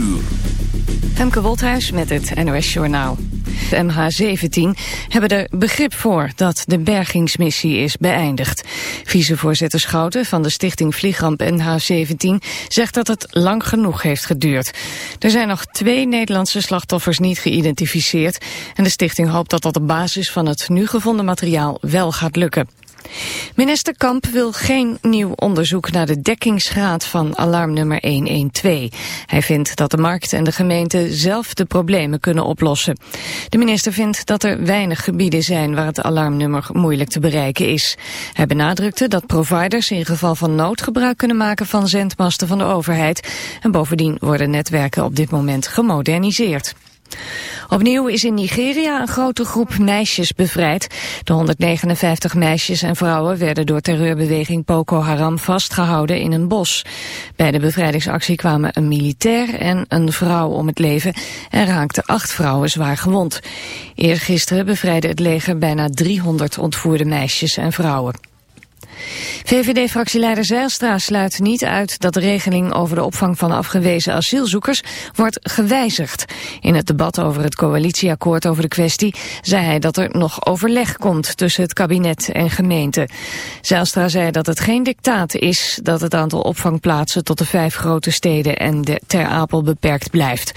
uur. Femke Wolthuis met het NOS Journaal. De MH17 hebben er begrip voor dat de bergingsmissie is beëindigd. Vicevoorzitter Schouten van de stichting Vliegramp NH17 zegt dat het lang genoeg heeft geduurd. Er zijn nog twee Nederlandse slachtoffers niet geïdentificeerd... en de stichting hoopt dat dat op basis van het nu gevonden materiaal wel gaat lukken. Minister Kamp wil geen nieuw onderzoek naar de dekkingsgraad van alarmnummer 112. Hij vindt dat de markt en de gemeente zelf de problemen kunnen oplossen. De minister vindt dat er weinig gebieden zijn waar het alarmnummer moeilijk te bereiken is. Hij benadrukte dat providers in geval van nood gebruik kunnen maken van zendmasten van de overheid. En bovendien worden netwerken op dit moment gemoderniseerd. Opnieuw is in Nigeria een grote groep meisjes bevrijd. De 159 meisjes en vrouwen werden door terreurbeweging Boko Haram vastgehouden in een bos. Bij de bevrijdingsactie kwamen een militair en een vrouw om het leven en raakten acht vrouwen zwaar gewond. Eergisteren bevrijdde het leger bijna 300 ontvoerde meisjes en vrouwen. VVD-fractieleider Zijlstra sluit niet uit dat de regeling over de opvang van afgewezen asielzoekers wordt gewijzigd. In het debat over het coalitieakkoord over de kwestie zei hij dat er nog overleg komt tussen het kabinet en gemeente. Zijlstra zei dat het geen dictaat is dat het aantal opvangplaatsen tot de vijf grote steden en de Ter Apel beperkt blijft.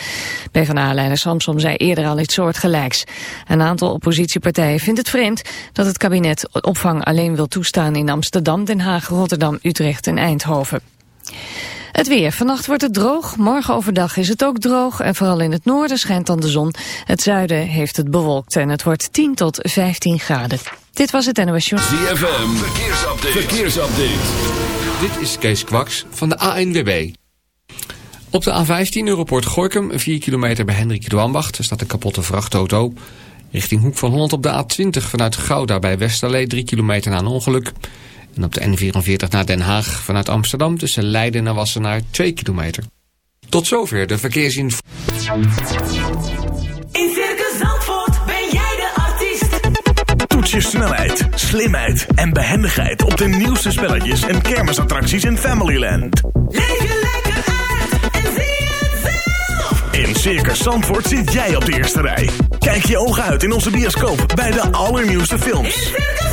PvdA-leider Samsom zei eerder al iets soortgelijks. Een aantal oppositiepartijen vindt het vreemd dat het kabinet opvang alleen wil toestaan in Amsterdam Amsterdam, Den Haag, Rotterdam, Utrecht en Eindhoven. Het weer. Vannacht wordt het droog. Morgen overdag is het ook droog. En vooral in het noorden schijnt dan de zon. Het zuiden heeft het bewolkt. En het wordt 10 tot 15 graden. Dit was het NOS Show. ZFM. Verkeersupdate. Verkeersupdate. Dit is Kees Kwaks van de ANWB. Op de A15 Europort Gorkum, 4 kilometer bij Hendrik Dwambacht. Er staat een kapotte vrachtauto. Richting Hoek van Holland op de A20 vanuit Gouda bij Westerlee, 3 kilometer na een ongeluk. En op de N44 naar Den Haag vanuit Amsterdam tussen Leiden en Wassenaar 2 kilometer. Tot zover de verkeersinformatie. In Circus Zandvoort ben jij de artiest. Toets je snelheid, slimheid en behendigheid op de nieuwste spelletjes en kermisattracties in Familyland. Leef je lekker uit en zie het zelf. In Circus Zandvoort zit jij op de eerste rij. Kijk je ogen uit in onze bioscoop bij de allernieuwste In films. Circus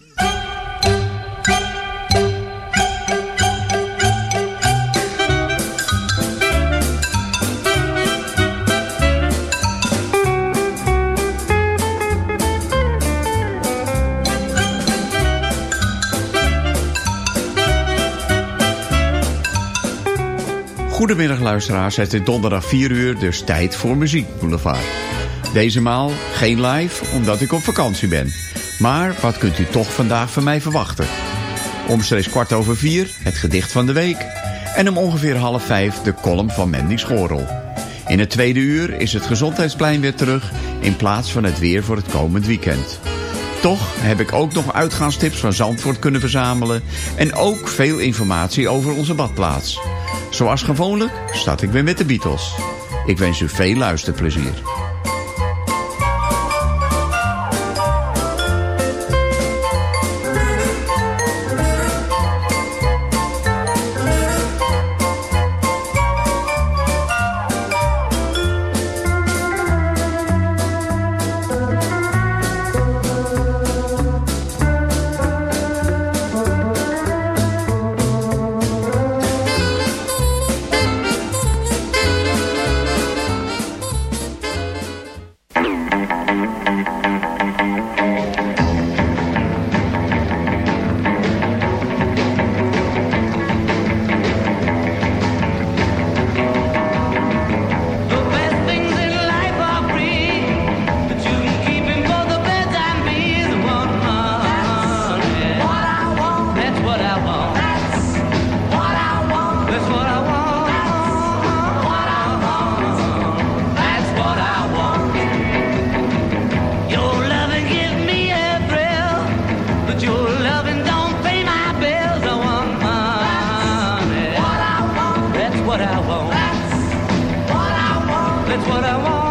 Goedemiddag luisteraars, het is donderdag 4 uur, dus tijd voor Muziek Boulevard. Deze maal geen live, omdat ik op vakantie ben. Maar wat kunt u toch vandaag van mij verwachten? Omstreeks kwart over vier, het gedicht van de week. En om ongeveer half vijf de column van Mandy Schorel. In het tweede uur is het gezondheidsplein weer terug... in plaats van het weer voor het komend weekend. Toch heb ik ook nog uitgaanstips van Zandvoort kunnen verzamelen... en ook veel informatie over onze badplaats. Zoals gewoonlijk start ik weer met de Beatles. Ik wens u veel luisterplezier. what I want. That's what I want. That's what I want.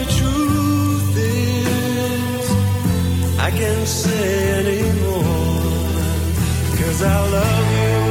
can say anymore. Cause I love you.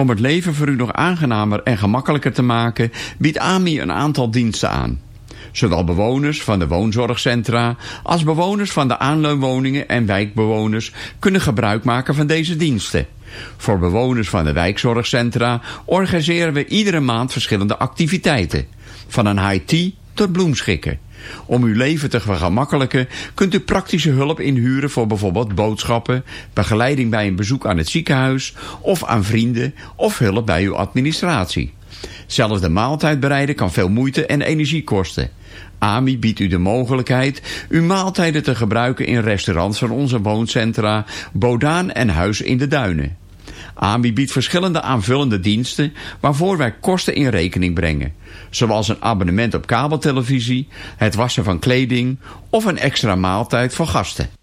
Om het leven voor u nog aangenamer en gemakkelijker te maken... biedt AMI een aantal diensten aan. Zowel bewoners van de woonzorgcentra als bewoners van de aanleunwoningen en wijkbewoners kunnen gebruik maken van deze diensten. Voor bewoners van de wijkzorgcentra organiseren we iedere maand verschillende activiteiten. Van een high tea tot bloemschikken. Om uw leven te vergemakkelijken kunt u praktische hulp inhuren voor bijvoorbeeld boodschappen, begeleiding bij een bezoek aan het ziekenhuis of aan vrienden of hulp bij uw administratie. Zelfs de maaltijd bereiden kan veel moeite en energie kosten. AMI biedt u de mogelijkheid uw maaltijden te gebruiken in restaurants van onze wooncentra Bodaan en Huis in de Duinen. AMI biedt verschillende aanvullende diensten waarvoor wij kosten in rekening brengen. Zoals een abonnement op kabeltelevisie, het wassen van kleding of een extra maaltijd voor gasten.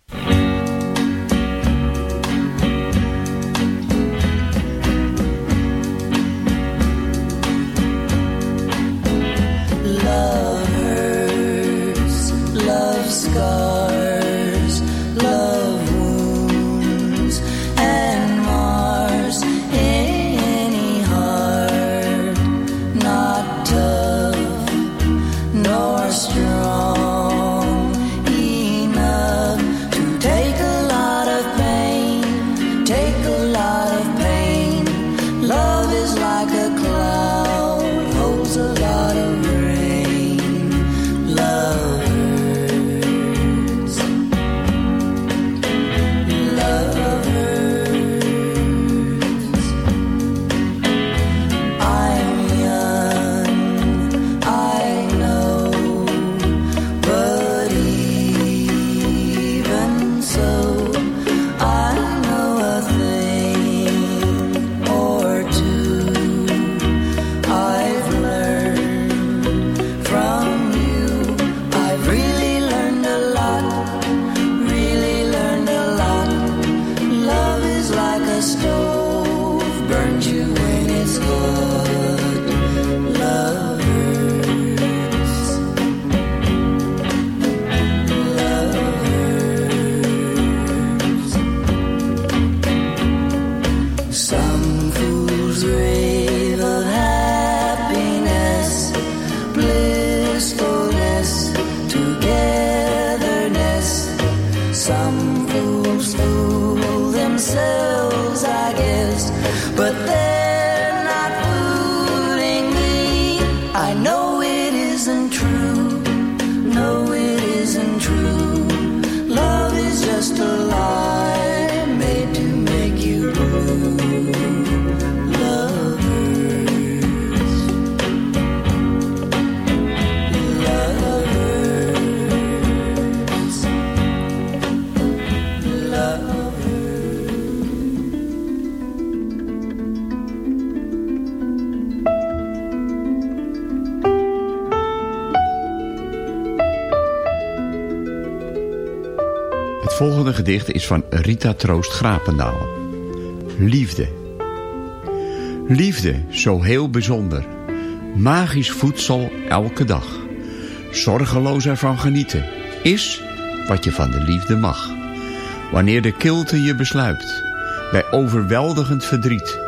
Volgende gedicht is van Rita Troost Grapendaal. Liefde. Liefde, zo heel bijzonder. Magisch voedsel elke dag. Zorgeloos ervan genieten. Is wat je van de liefde mag. Wanneer de kilte je besluipt. Bij overweldigend verdriet.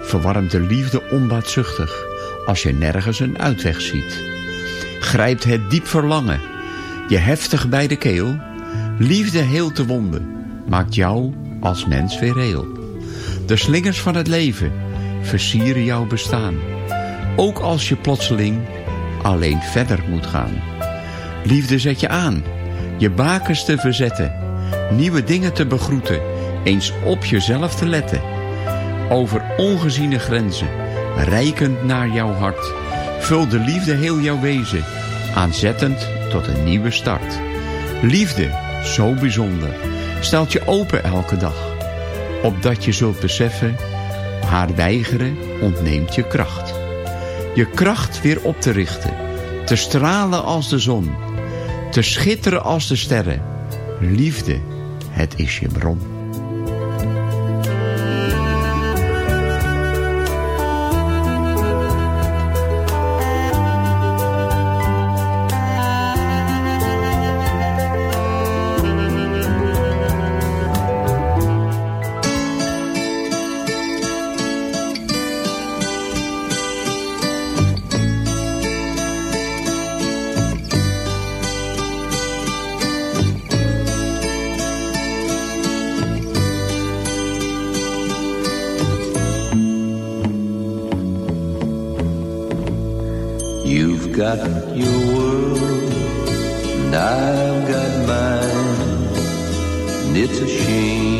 Verwarmt de liefde onbaatzuchtig. Als je nergens een uitweg ziet. Grijpt het diep verlangen. Je heftig bij de keel. Liefde heelt de wonden. Maakt jou als mens weer heel. De slingers van het leven versieren jouw bestaan. Ook als je plotseling alleen verder moet gaan. Liefde zet je aan, je bakens te verzetten. Nieuwe dingen te begroeten, eens op jezelf te letten. Over ongeziene grenzen, rijkend naar jouw hart. Vul de liefde heel jouw wezen, aanzettend tot een nieuwe start. Liefde, zo bijzonder, stelt je open elke dag. Opdat je zult beseffen, haar weigeren ontneemt je kracht. Je kracht weer op te richten, te stralen als de zon, te schitteren als de sterren. Liefde, het is je bron. got your world, and I've got mine, and it's a shame.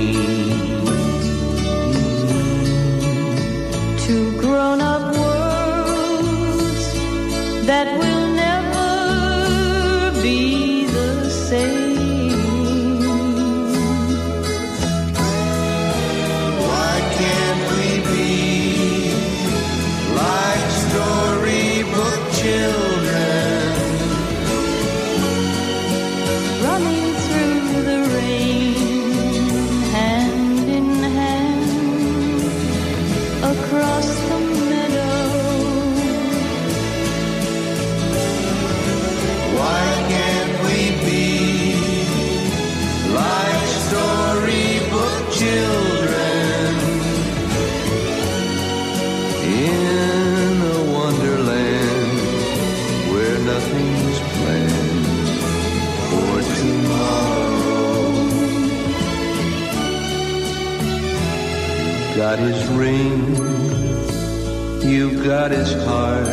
got his heart,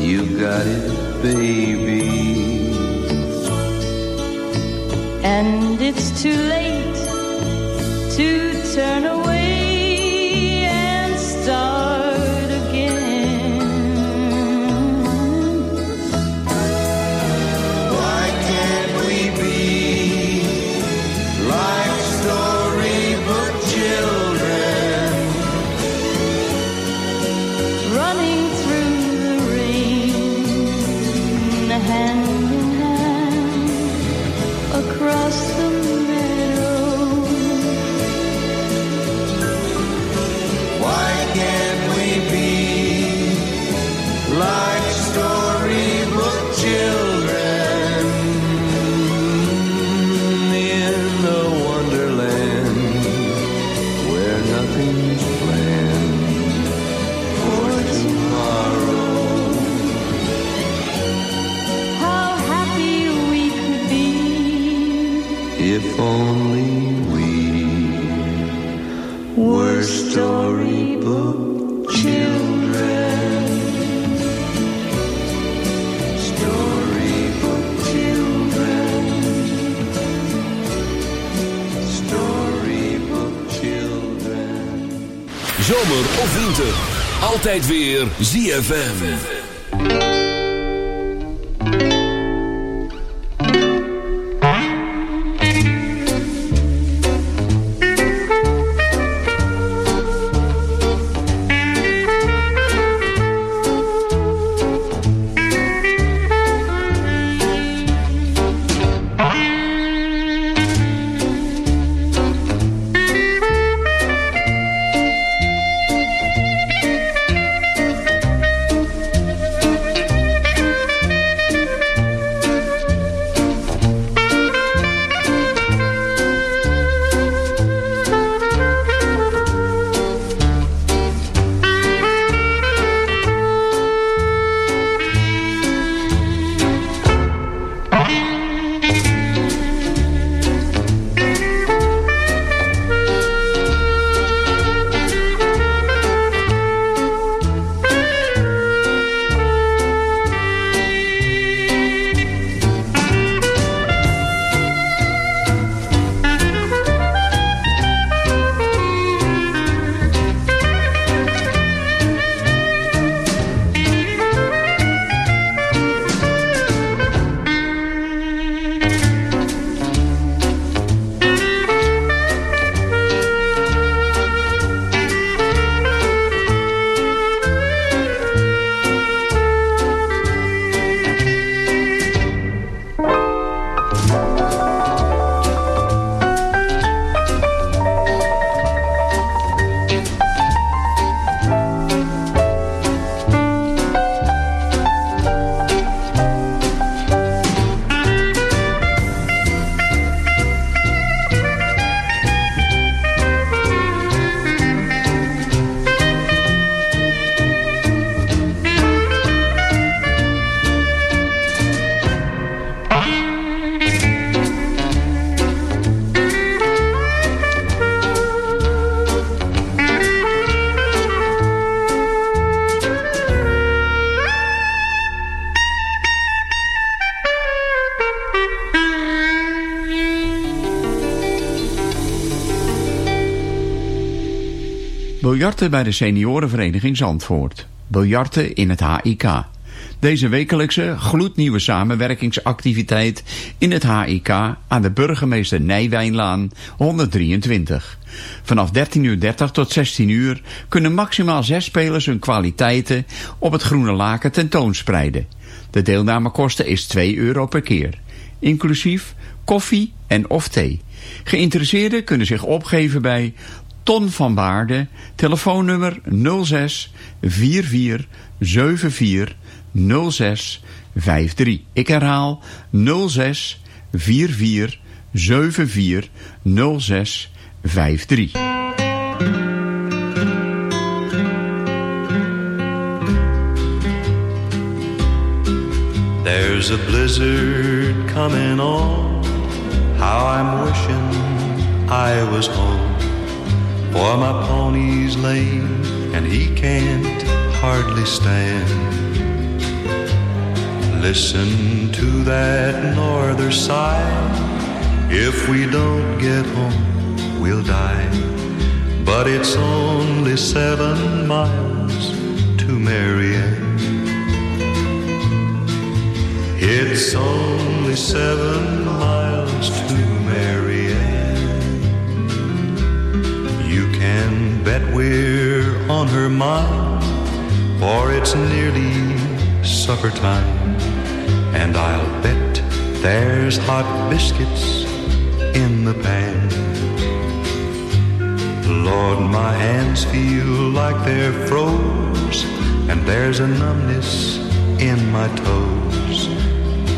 you got it, baby. And it's too late to turn away. Tijd weer ZFM. Biljarten bij de seniorenvereniging Zandvoort. Biljarten in het HIK. Deze wekelijkse gloednieuwe samenwerkingsactiviteit in het HIK aan de burgemeester Nijwijnlaan 123. Vanaf 13.30 uur tot 16 uur kunnen maximaal zes spelers hun kwaliteiten op het Groene Laken tentoonspreiden. De deelnamekosten is 2 euro per keer, inclusief koffie en of thee. Geïnteresseerden kunnen zich opgeven bij Ton van Waarde, telefoonnummer 06 44 74 06 53. Ik herhaal 06 44 74 06 53. There's a blizzard coming on. How I'm wishing I was home. For my pony's lame and he can't hardly stand. Listen to that norther sigh. If we don't get home, we'll die. But it's only seven miles to Marianne. It's only seven miles to bet we're on her mind, for it's nearly supper time. And I'll bet there's hot biscuits in the pan. Lord, my hands feel like they're froze, and there's a numbness in my toes.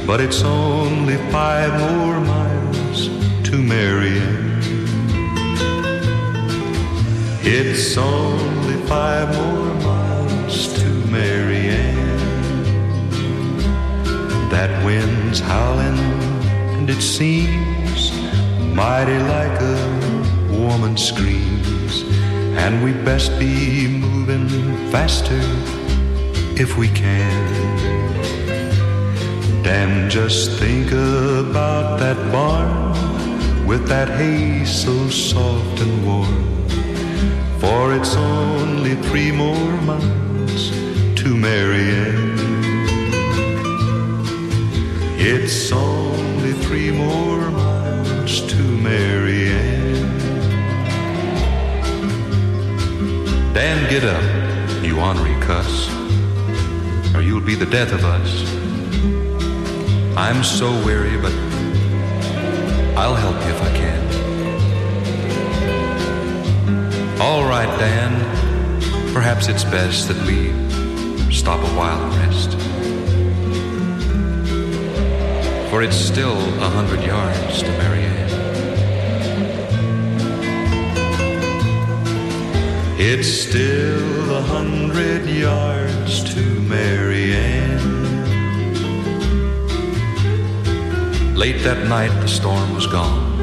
But it's only five more miles to Marianne. It's only five more miles to Marianne. That wind's howling, and it seems mighty like a woman screams. And we best be moving faster if we can. Dan, just think about that barn with that hay so soft and warm. For it's only three more miles to Marianne. It's only three more miles to Marianne. Dan, get up, you ornery cuss, or you'll be the death of us. I'm so weary, but I'll help you if I can. All right, Dan. Perhaps it's best that we stop a while and rest. For it's still a hundred yards to Marianne. It's still a hundred yards to Marianne. Late that night, the storm was gone,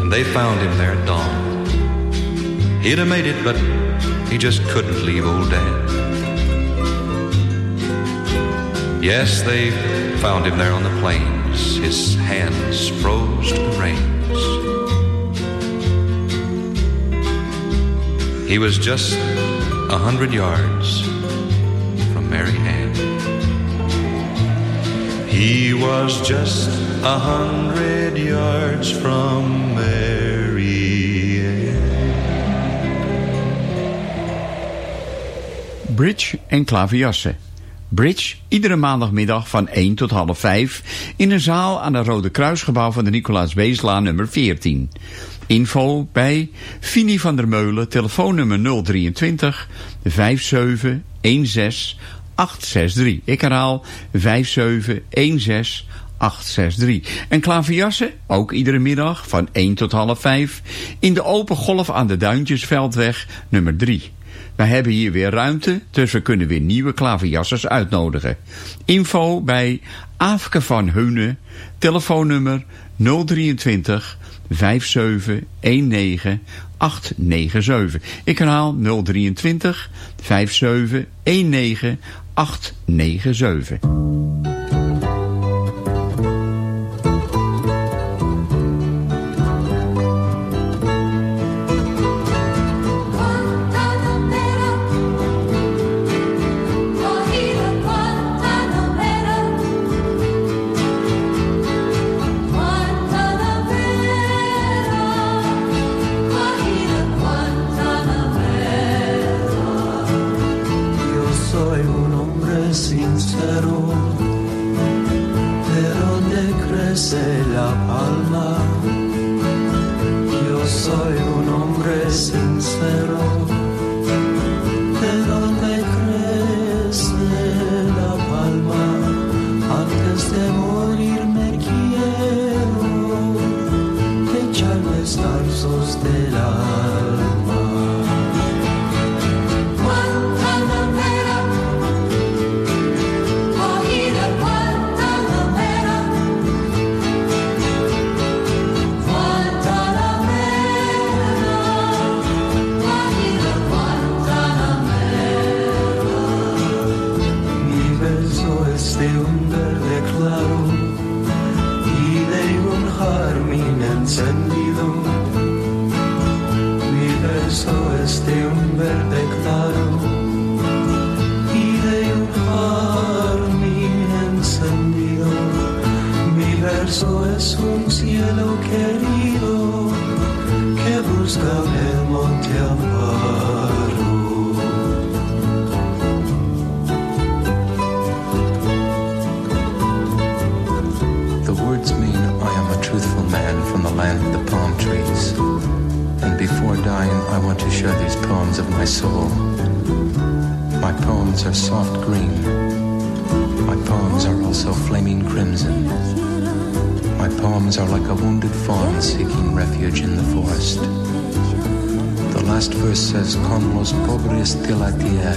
and they found him there at dawn. He'd have made it, but he just couldn't leave old Dan. Yes, they found him there on the plains, his hands froze to the reins. He was just a hundred yards from Mary Ann. He was just a hundred yards from Mary Bridge en klaverjassen. Bridge iedere maandagmiddag van 1 tot half 5 in een zaal aan het Rode Kruisgebouw van de Nicolaas Beeslaan nummer 14. Info bij Fini van der Meulen, telefoonnummer 023 57 16 863. Ik herhaal 57 16 863. En klaverjassen, ook iedere middag van 1 tot half 5 in de open golf aan de Duintjesveldweg nummer 3. Wij hebben hier weer ruimte, dus we kunnen weer nieuwe klaverjassers uitnodigen. Info bij Aafke van Heunen, telefoonnummer 023 5719 897. Ik herhaal 023 5719 897. Send Are like a wounded fawn seeking refuge in the forest. The last verse says, Con los pobres de la tierra.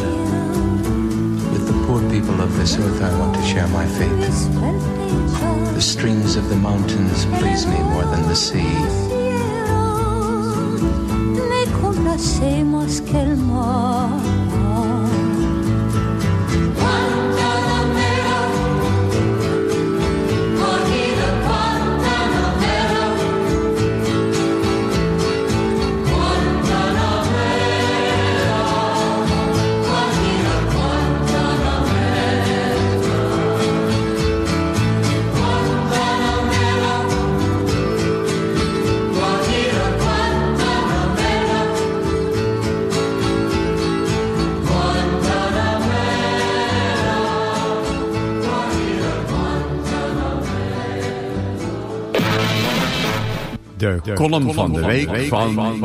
With the poor people of this earth, I want to share my fate. The streams of the mountains please me more than the sea. De, column van de week van...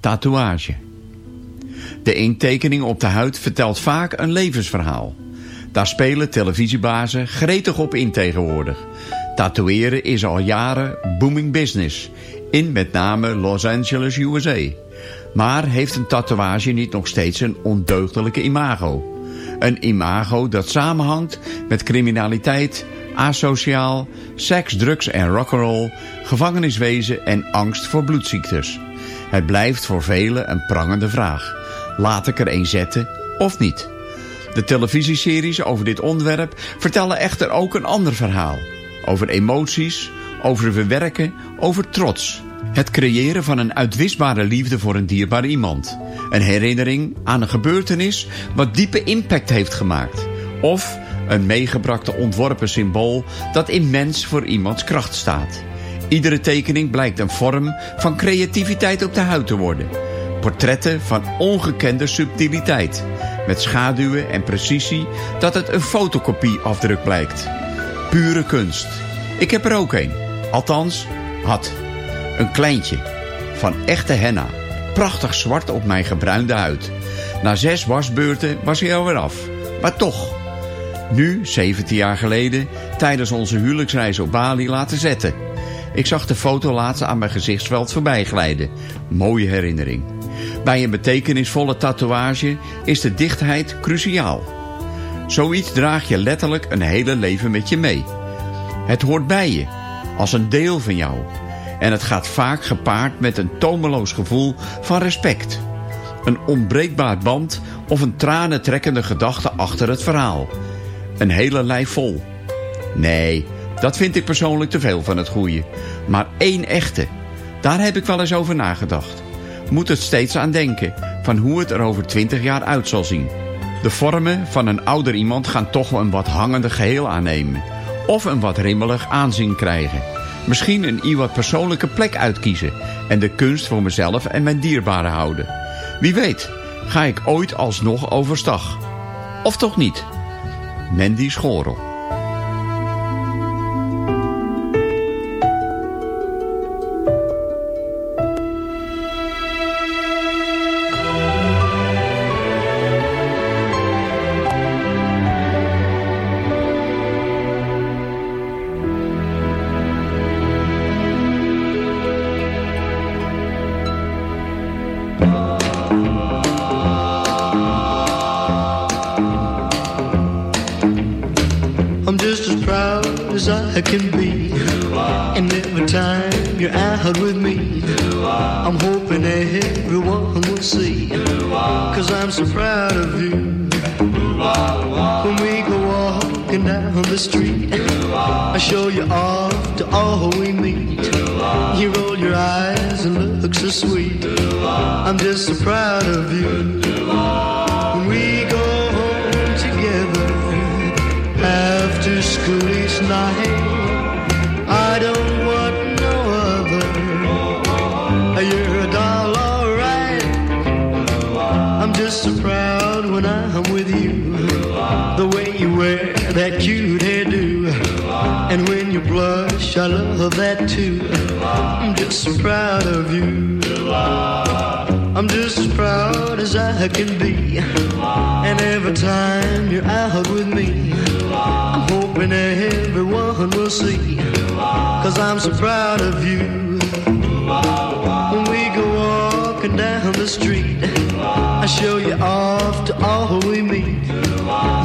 Tatoeage. De inktekening op de huid vertelt vaak een levensverhaal. Daar spelen televisiebazen gretig op in tegenwoordig. Tatoeëren is al jaren booming business. In met name Los Angeles, USA. Maar heeft een tatoeage niet nog steeds een ondeugdelijke imago? Een imago dat samenhangt met criminaliteit, asociaal, seks, drugs en rock'n'roll, gevangeniswezen en angst voor bloedziektes. Het blijft voor velen een prangende vraag. Laat ik er een zetten of niet? De televisieseries over dit onderwerp vertellen echter ook een ander verhaal. Over emoties, over verwerken, over trots. Het creëren van een uitwisbare liefde voor een dierbaar iemand. Een herinnering aan een gebeurtenis wat diepe impact heeft gemaakt. Of een meegebrachte ontworpen symbool dat immens voor iemands kracht staat. Iedere tekening blijkt een vorm van creativiteit op de huid te worden. Portretten van ongekende subtiliteit. Met schaduwen en precisie dat het een fotokopieafdruk blijkt. Pure kunst. Ik heb er ook een. Althans, had. Een kleintje. Van echte henna. Prachtig zwart op mijn gebruinde huid. Na zes wasbeurten was hij alweer af. Maar toch. Nu, 17 jaar geleden, tijdens onze huwelijksreis op Bali laten zetten. Ik zag de foto laatst aan mijn gezichtsveld voorbij glijden. Mooie herinnering. Bij een betekenisvolle tatoeage is de dichtheid cruciaal. Zoiets draag je letterlijk een hele leven met je mee. Het hoort bij je, als een deel van jou. En het gaat vaak gepaard met een tomeloos gevoel van respect. Een onbreekbaar band of een tranentrekkende gedachte achter het verhaal. Een hele lijf vol. Nee, dat vind ik persoonlijk te veel van het goede. Maar één echte, daar heb ik wel eens over nagedacht. Moet het steeds aan denken van hoe het er over 20 jaar uit zal zien. De vormen van een ouder iemand gaan toch een wat hangende geheel aannemen. Of een wat rimmelig aanzien krijgen. Misschien een iemand persoonlijke plek uitkiezen. En de kunst voor mezelf en mijn dierbaren houden. Wie weet, ga ik ooit alsnog overstag. Of toch niet? Mandy Schorel. I'm just so proud when I'm with you. The way you wear that cute hairdo. And when you blush, I love that too. I'm just so proud of you. I'm just as proud as I can be. And every time you're out with me, I'm hoping everyone will see. Cause I'm so proud of you. When we go walking down the street, I show you off to all who we meet.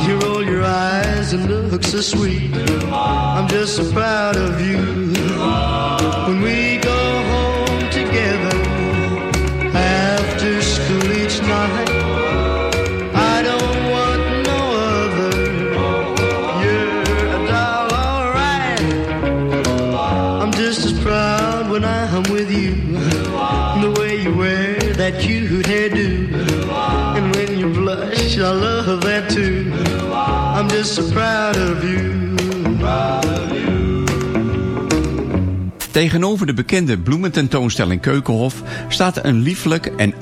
You roll your eyes and look so sweet. I'm just so proud of you. When we go Tegenover de bekende bloemententoonstelling Keukenhof staat een lieflijk en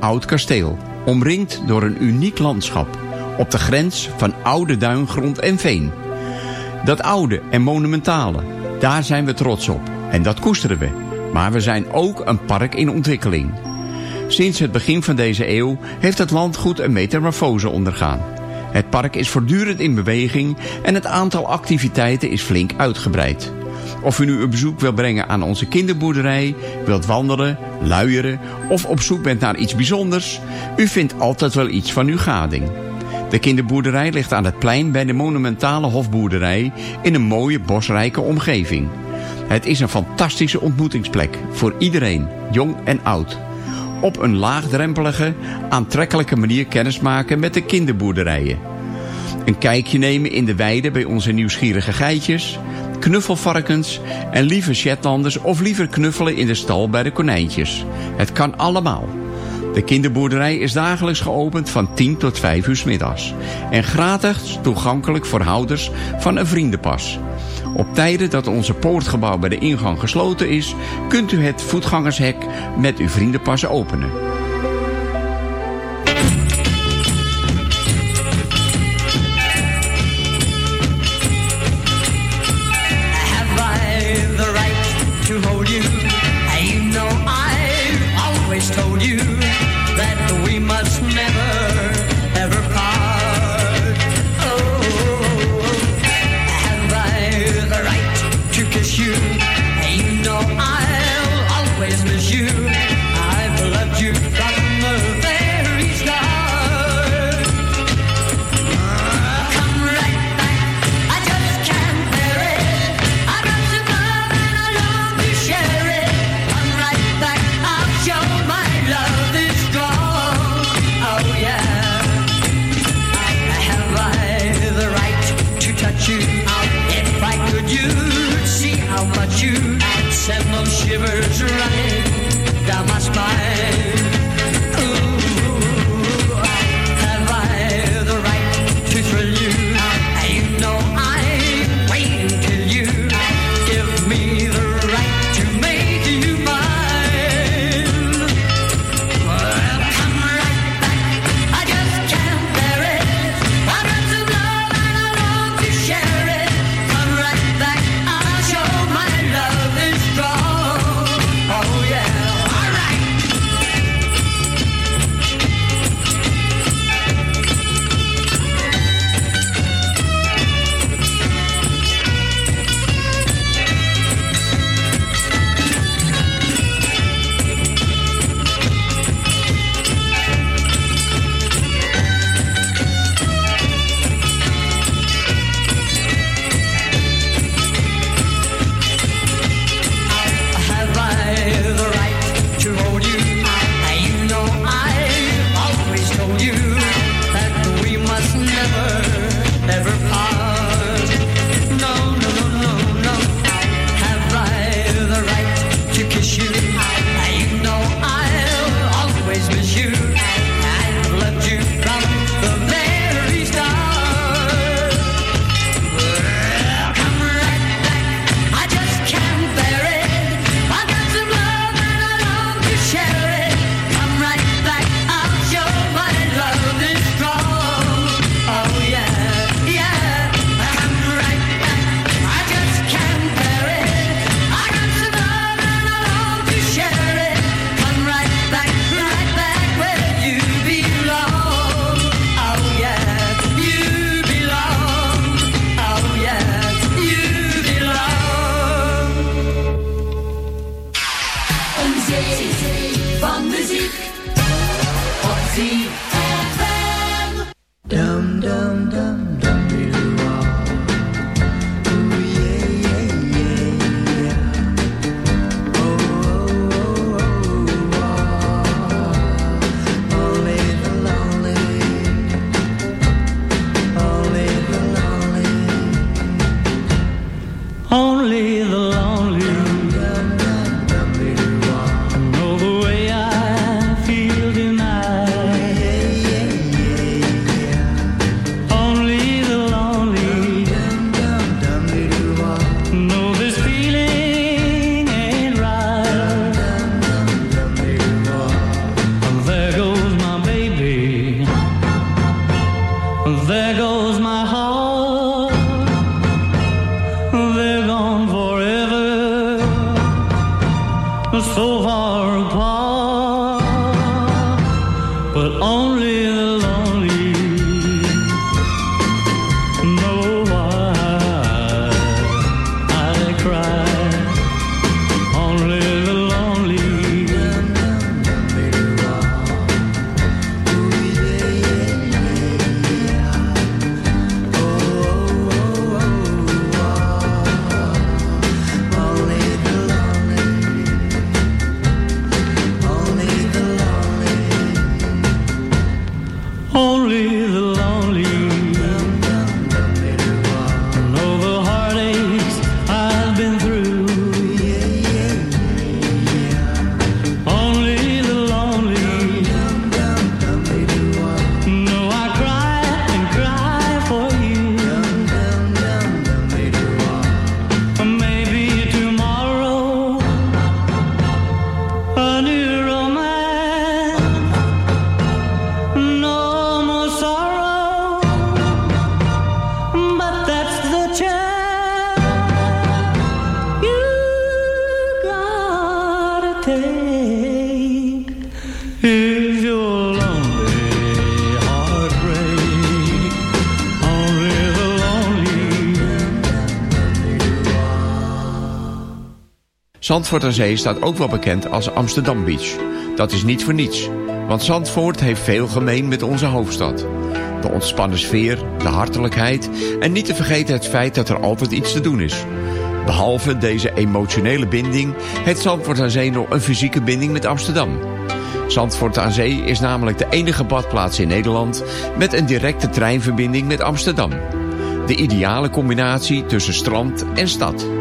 oud kasteel, omringd door een uniek landschap, op de grens van oude duingrond en veen. Dat oude en monumentale, daar zijn we trots op en dat koesteren we. Maar we zijn ook een park in ontwikkeling. Sinds het begin van deze eeuw heeft het landgoed een metamorfose ondergaan. Het park is voortdurend in beweging en het aantal activiteiten is flink uitgebreid. Of u nu een bezoek wilt brengen aan onze kinderboerderij, wilt wandelen, luieren of op zoek bent naar iets bijzonders, u vindt altijd wel iets van uw gading. De kinderboerderij ligt aan het plein bij de monumentale hofboerderij in een mooie bosrijke omgeving. Het is een fantastische ontmoetingsplek voor iedereen, jong en oud. Op een laagdrempelige, aantrekkelijke manier kennismaken met de kinderboerderijen. Een kijkje nemen in de weide bij onze nieuwsgierige geitjes, knuffelvarkens en lieve Shetlanders of liever knuffelen in de stal bij de konijntjes. Het kan allemaal. De kinderboerderij is dagelijks geopend van 10 tot 5 uur middags. En gratis toegankelijk voor houders van een vriendenpas. Op tijden dat onze poortgebouw bij de ingang gesloten is... kunt u het voetgangershek met uw vriendenpas openen. Zandvoort aan Zee staat ook wel bekend als Amsterdam Beach. Dat is niet voor niets, want Zandvoort heeft veel gemeen met onze hoofdstad. De ontspannen sfeer, de hartelijkheid en niet te vergeten het feit dat er altijd iets te doen is. Behalve deze emotionele binding heeft Zandvoort aan Zee nog een fysieke binding met Amsterdam. Zandvoort aan Zee is namelijk de enige badplaats in Nederland met een directe treinverbinding met Amsterdam. De ideale combinatie tussen strand en stad.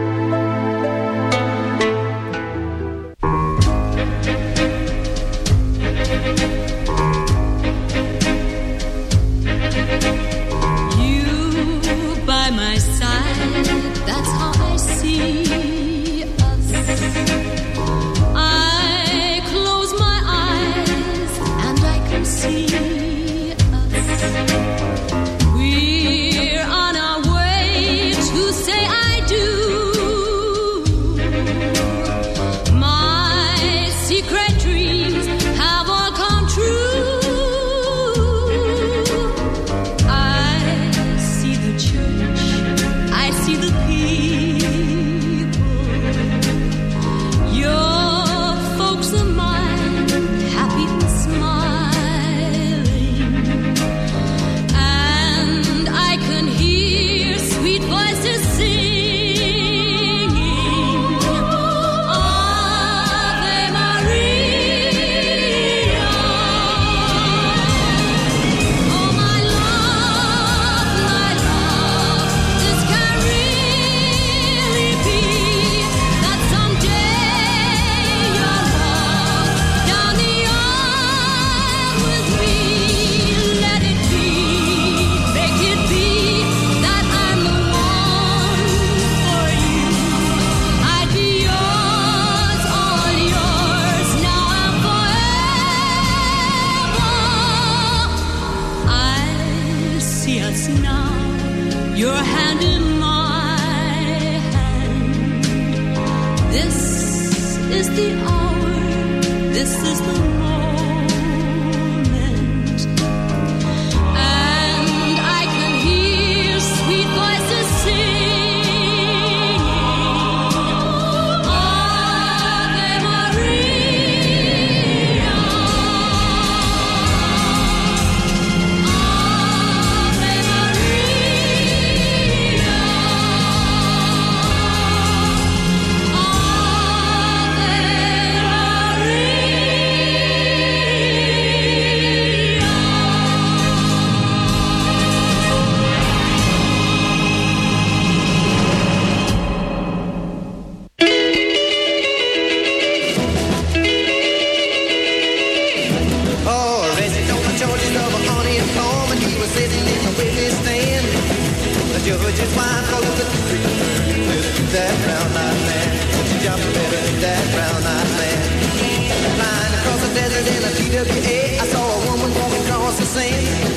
I saw a woman walking across the scene.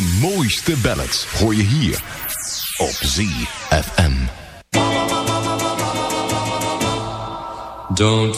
De mooiste ballads hoor je hier op ZFM. Don't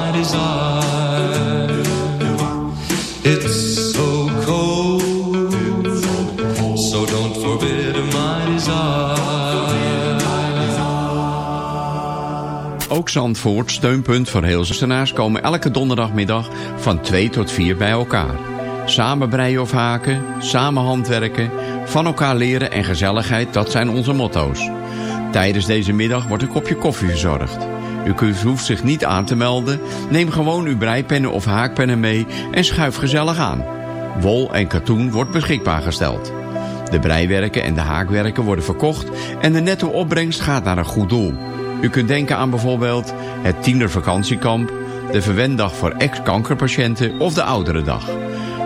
my. It's so cold, so don't forget. Ook Zandvoort, steunpunt voor heel Zenaars, komen elke donderdagmiddag van 2 tot 4 bij elkaar. Samen breien of haken, samen handwerken, van elkaar leren en gezelligheid, dat zijn onze motto's. Tijdens deze middag wordt een kopje koffie verzorgd. U hoeft zich niet aan te melden. Neem gewoon uw breipennen of haakpennen mee en schuif gezellig aan. Wol en katoen wordt beschikbaar gesteld. De breiwerken en de haakwerken worden verkocht en de netto opbrengst gaat naar een goed doel. U kunt denken aan bijvoorbeeld het tienervakantiekamp, de verwendag voor ex-kankerpatiënten of de oudere dag.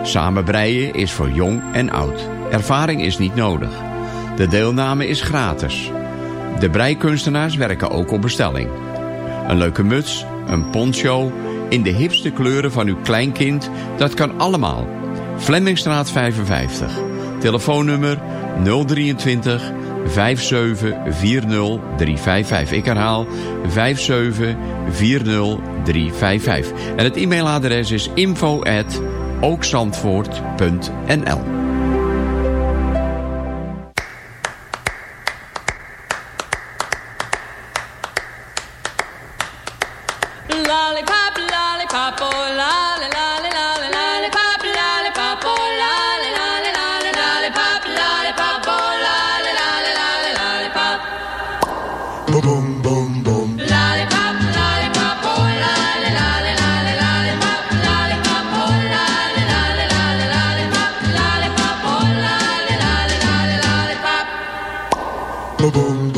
Samen breien is voor jong en oud. Ervaring is niet nodig. De deelname is gratis. De breikunstenaars werken ook op bestelling. Een leuke muts, een poncho, in de hipste kleuren van uw kleinkind, dat kan allemaal. Flemmingstraat 55. Telefoonnummer 023 5740355. Ik herhaal 5740355. En het e-mailadres is info Boom.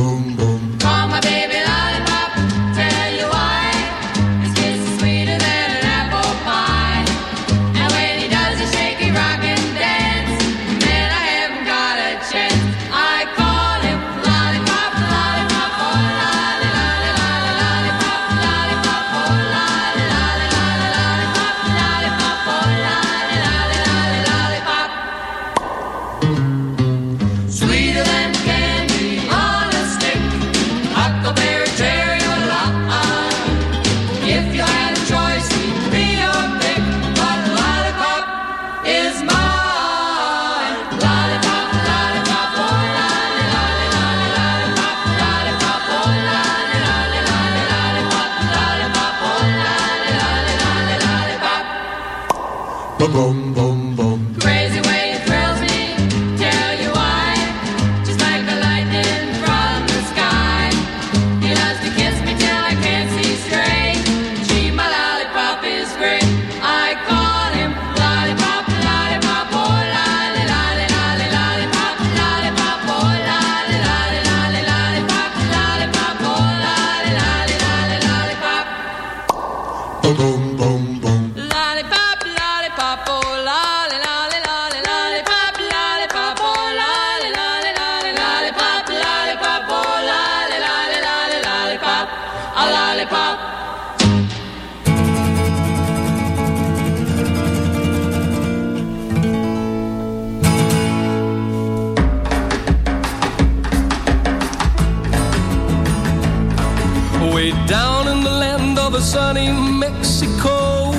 Mexico.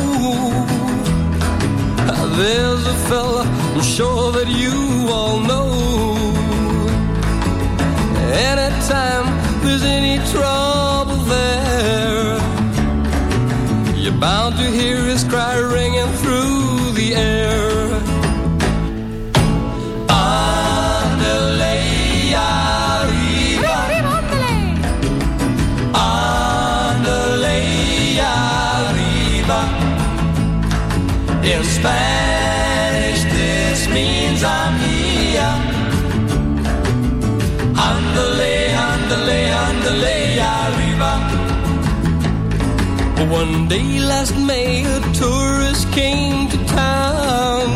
There's a fella I'm sure that you all know. Anytime there's any trouble there, you're bound to hear his cry ringing through the air. Spanish, this means I'm here. Andale, andale, andale, arriba. One day last May, a tourist came to town.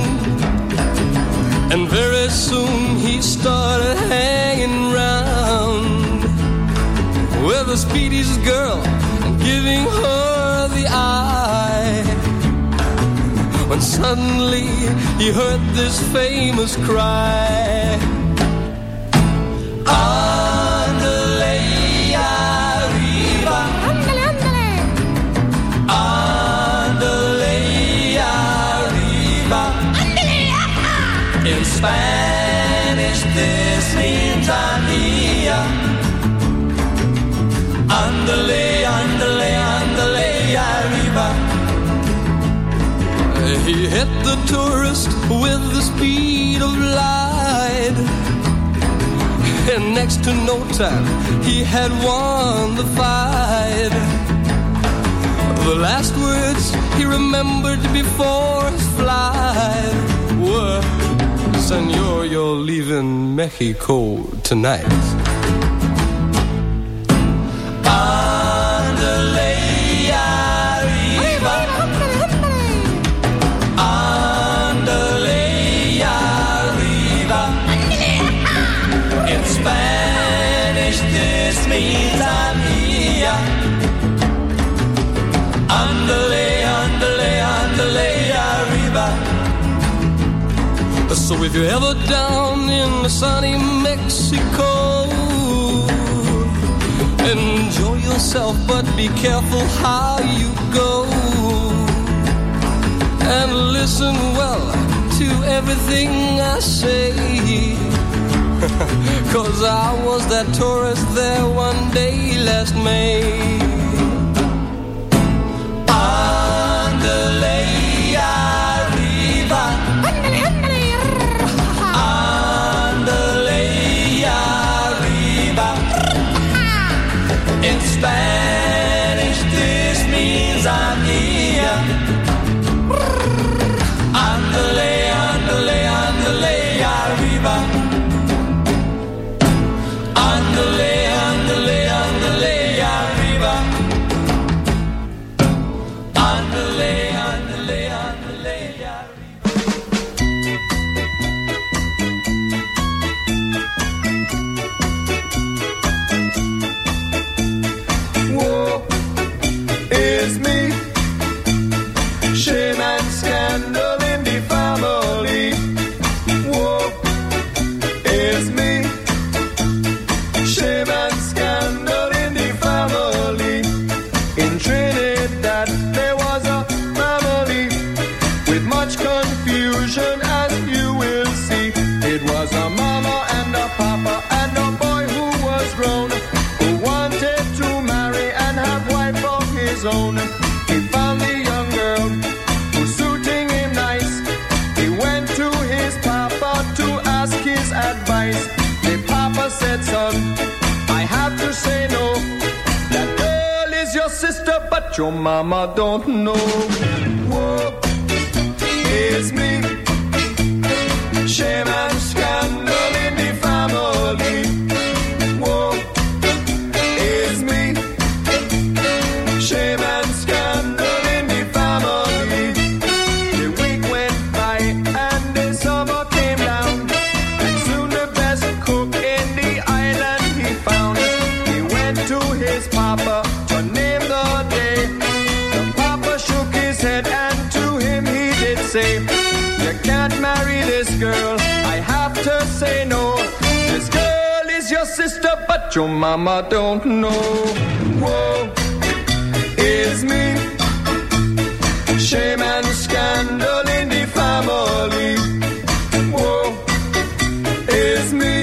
And very soon he started hanging round with a speedy's girl suddenly you heard this famous cry. You hit the tourist with the speed of light. And next to no time, he had won the fight. The last words he remembered before his flight were, Senor, you're leaving Mexico tonight. If you're ever down in sunny Mexico, enjoy yourself, but be careful how you go. And listen well to everything I say. Cause I was that tourist there one day last May. In your mama don't know. Your mama don't know. Is me. Shame and scandal in the family. Is me.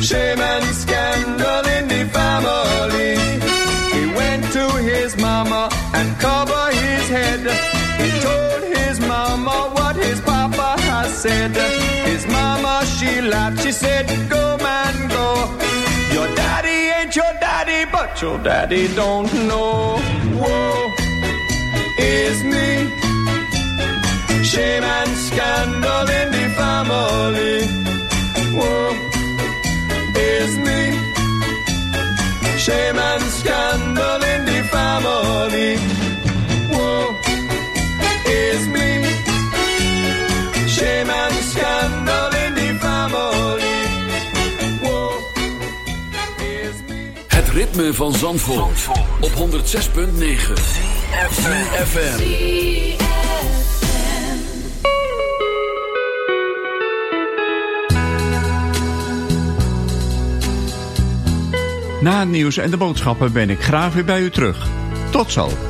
Shame and scandal in the family. He went to his mama and covered his head. He told his mama what his papa has said. His mama, she laughed. She said, go. But your daddy don't know. Whoa, is me. Shame and scandal in the family. Whoa, is me. Shame ritme van Zandvoort, op 106.9 FM. Na het nieuws en de boodschappen ben ik graag weer bij u terug. Tot zo.